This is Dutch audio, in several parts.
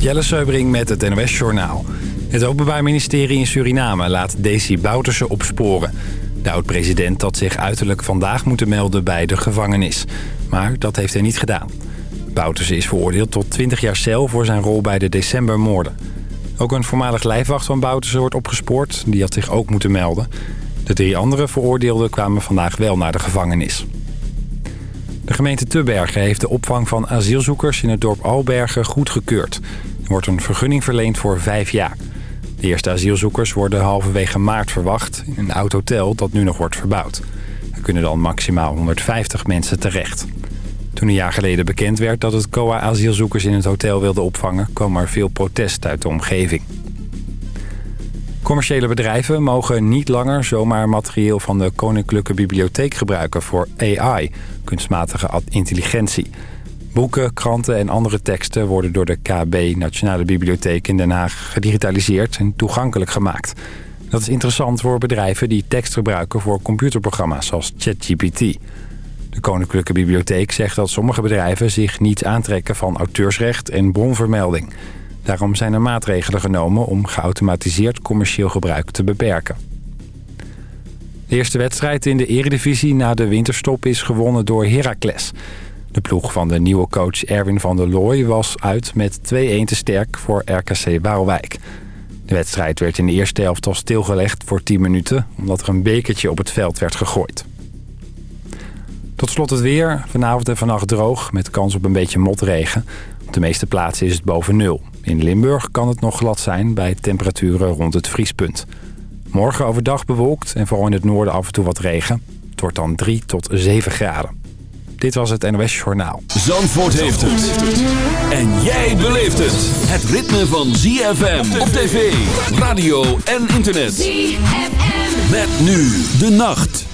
Jelle Seubring met het NOS Journaal. Het Openbaar Ministerie in Suriname laat Desi Bouterse opsporen. De oud-president had zich uiterlijk vandaag moeten melden bij de gevangenis. Maar dat heeft hij niet gedaan. Bouterse is veroordeeld tot 20 jaar cel voor zijn rol bij de decembermoorden. Ook een voormalig lijfwacht van Bouterse wordt opgespoord. Die had zich ook moeten melden. De drie andere veroordeelden kwamen vandaag wel naar de gevangenis. De gemeente Tubbergen heeft de opvang van asielzoekers in het dorp Albergen goedgekeurd. Er wordt een vergunning verleend voor vijf jaar. De eerste asielzoekers worden halverwege maart verwacht in een oud hotel dat nu nog wordt verbouwd. Er kunnen dan maximaal 150 mensen terecht. Toen een jaar geleden bekend werd dat het COA asielzoekers in het hotel wilde opvangen... kwam er veel protest uit de omgeving. Commerciële bedrijven mogen niet langer zomaar materieel van de Koninklijke Bibliotheek gebruiken voor AI, kunstmatige intelligentie. Boeken, kranten en andere teksten worden door de KB Nationale Bibliotheek in Den Haag gedigitaliseerd en toegankelijk gemaakt. Dat is interessant voor bedrijven die tekst gebruiken voor computerprogramma's zoals ChatGPT. De Koninklijke Bibliotheek zegt dat sommige bedrijven zich niet aantrekken van auteursrecht en bronvermelding. Daarom zijn er maatregelen genomen om geautomatiseerd commercieel gebruik te beperken. De eerste wedstrijd in de eredivisie na de winterstop is gewonnen door Heracles. De ploeg van de nieuwe coach Erwin van der Looy was uit met 2-1 te sterk voor RKC Waalwijk. De wedstrijd werd in de eerste helft al stilgelegd voor 10 minuten... omdat er een bekertje op het veld werd gegooid. Tot slot het weer. Vanavond en vannacht droog met kans op een beetje motregen. Op de meeste plaatsen is het boven nul. In Limburg kan het nog glad zijn bij temperaturen rond het vriespunt. Morgen overdag bewolkt en vooral in het noorden af en toe wat regen. Het wordt dan 3 tot 7 graden. Dit was het NOS Journaal. Zandvoort heeft het. En jij beleeft het. Het ritme van ZFM op tv, radio en internet. ZFM. Met nu de nacht.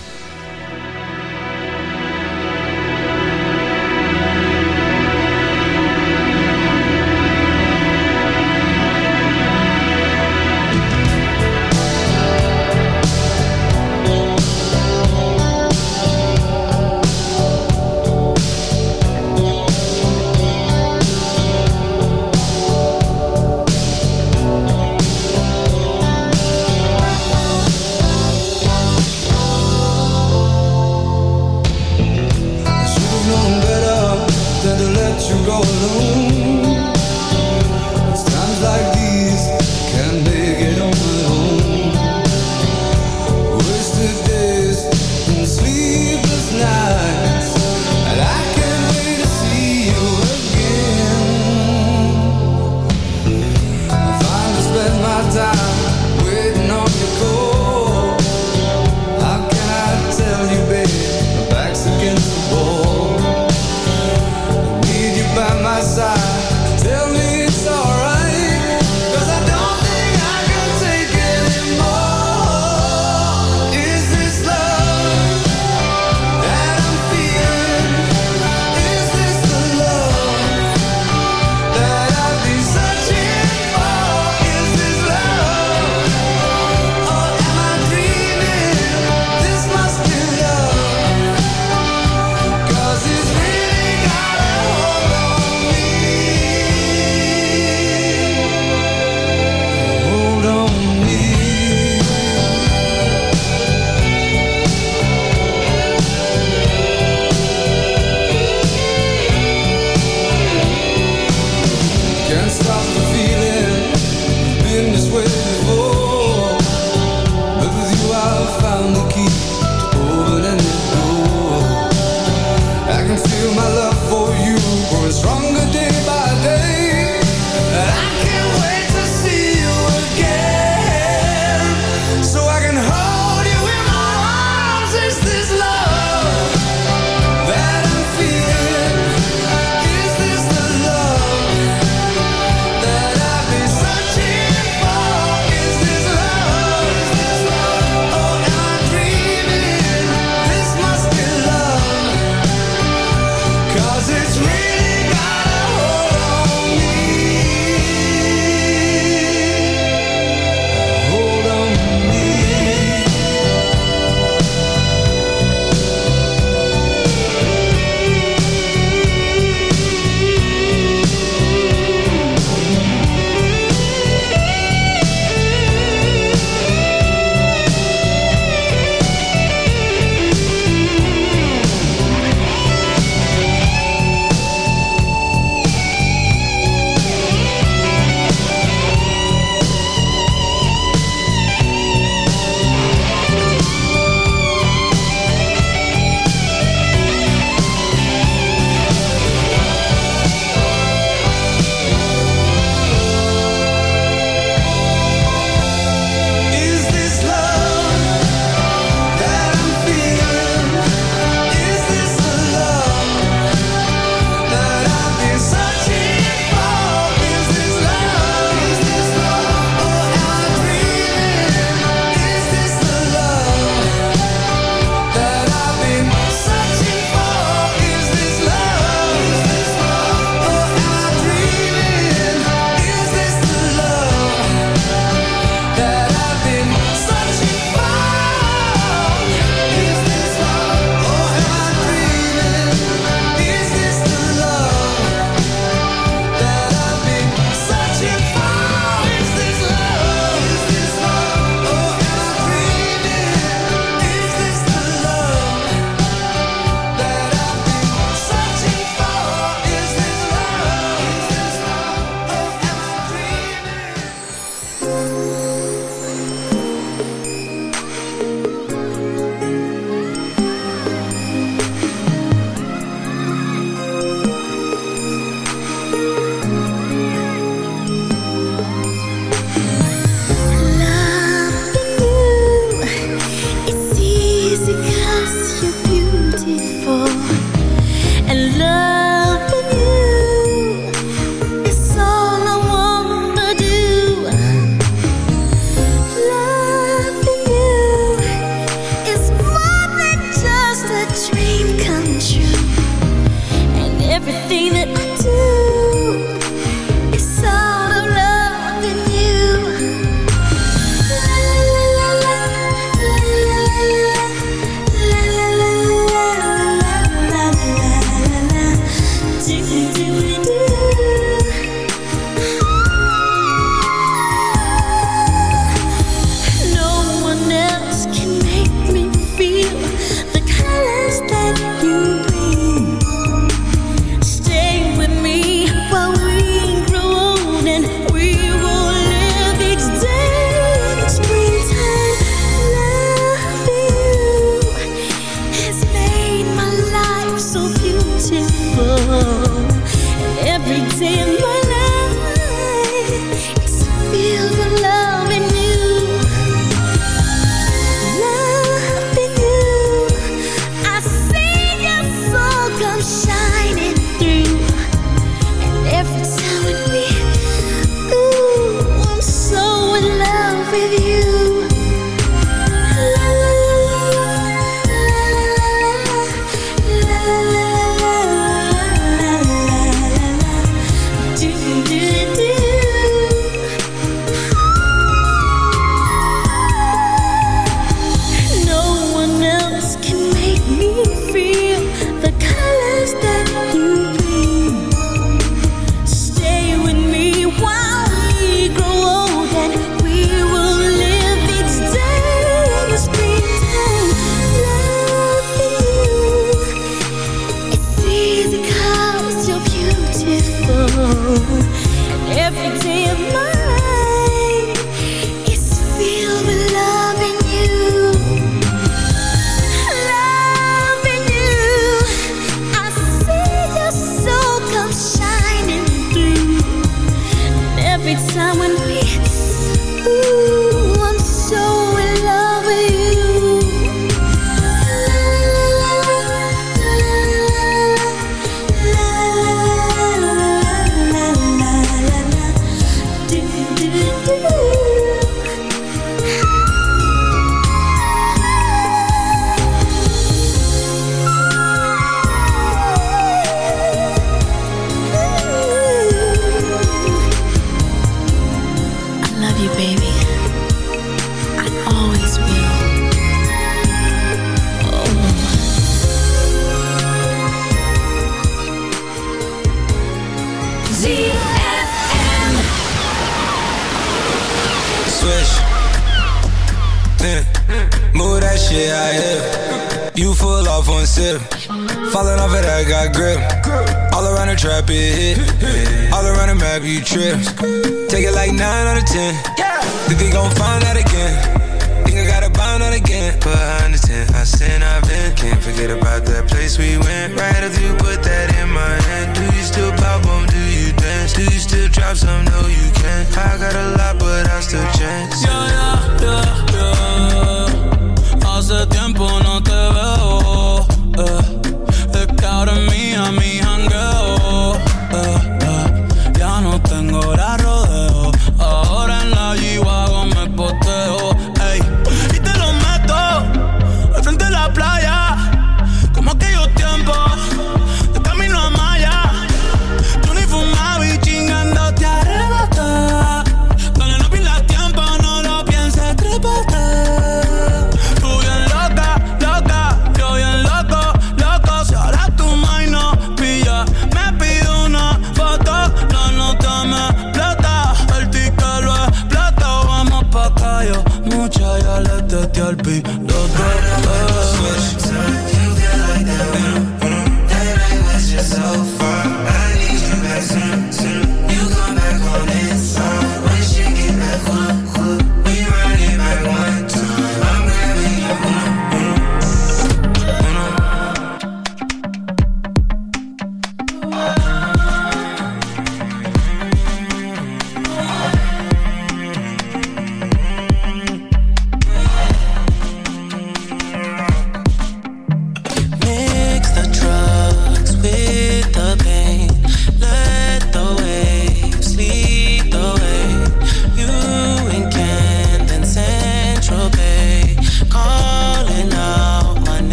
calper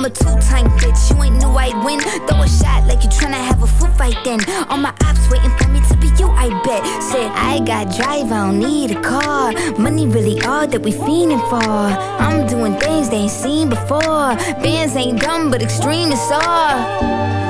I'm a two-time bitch. You ain't knew I'd win. Throw a shot like you tryna have a foot fight then. All my ops waiting for me to be you, I bet. Said I got drive, I don't need a car. Money really all that we fiending for. I'm doing things they ain't seen before. Bands ain't dumb, but extreme is all.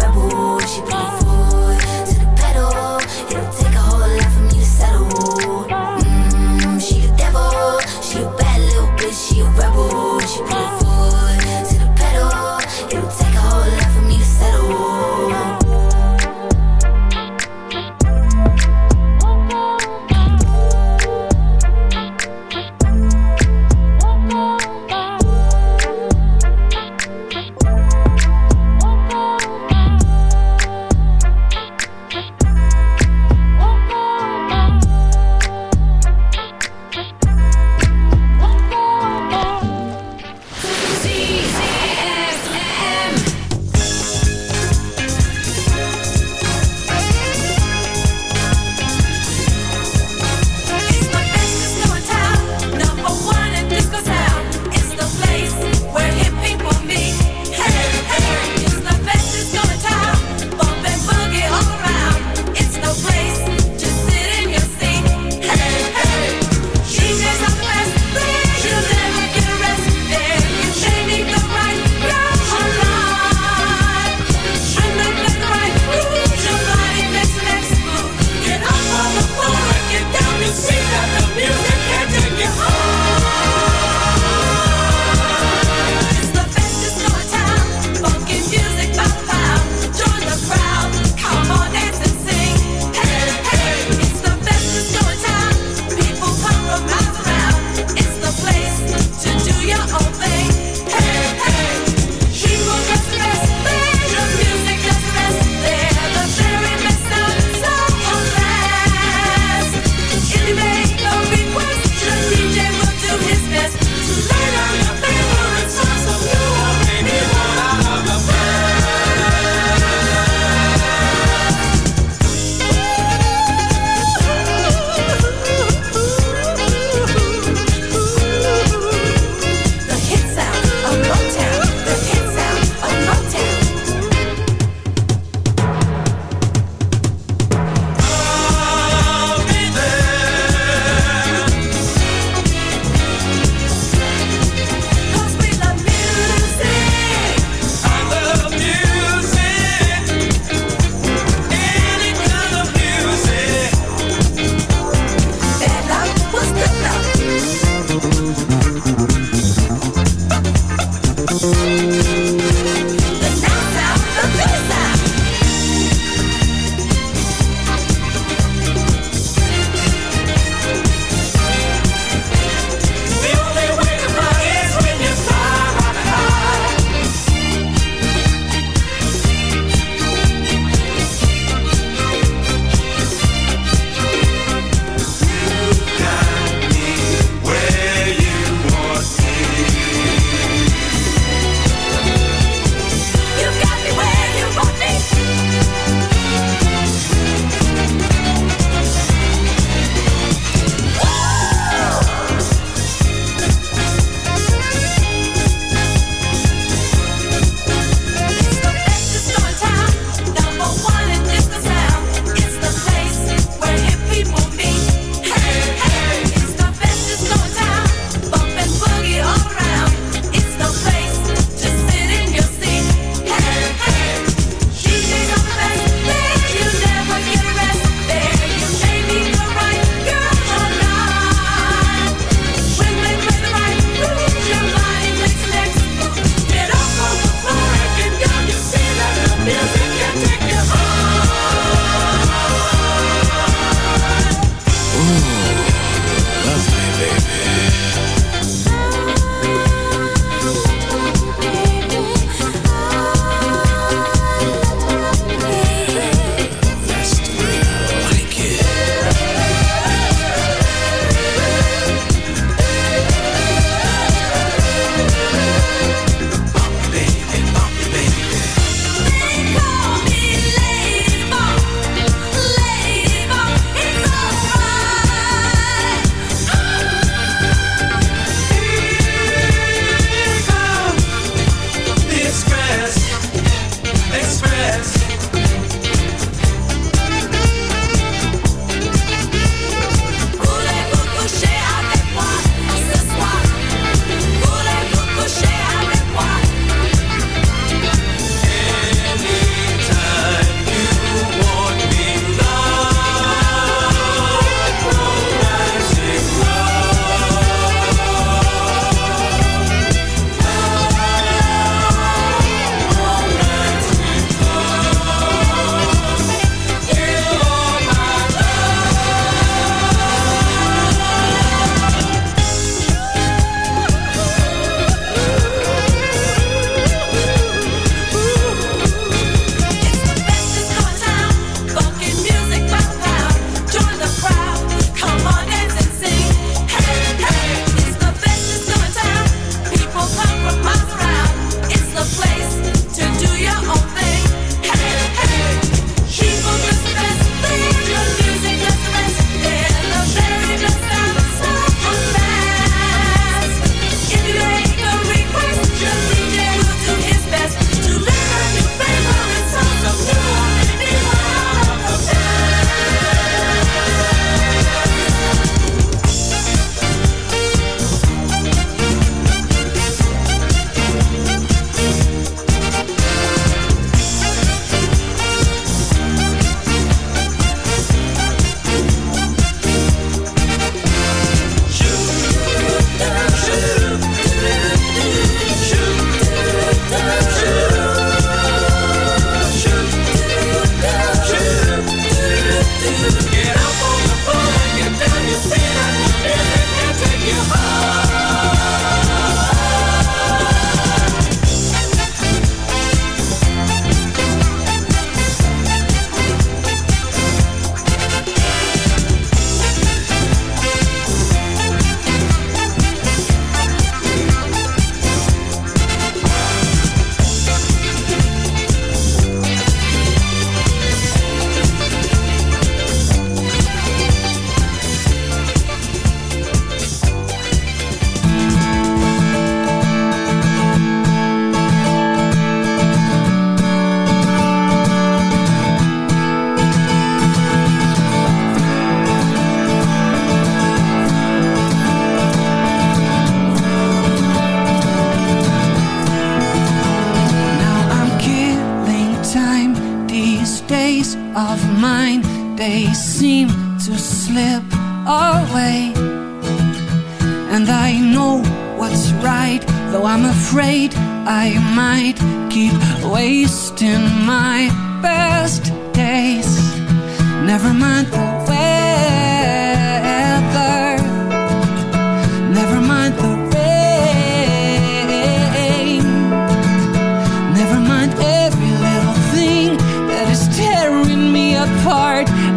Rebel. She put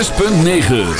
6.9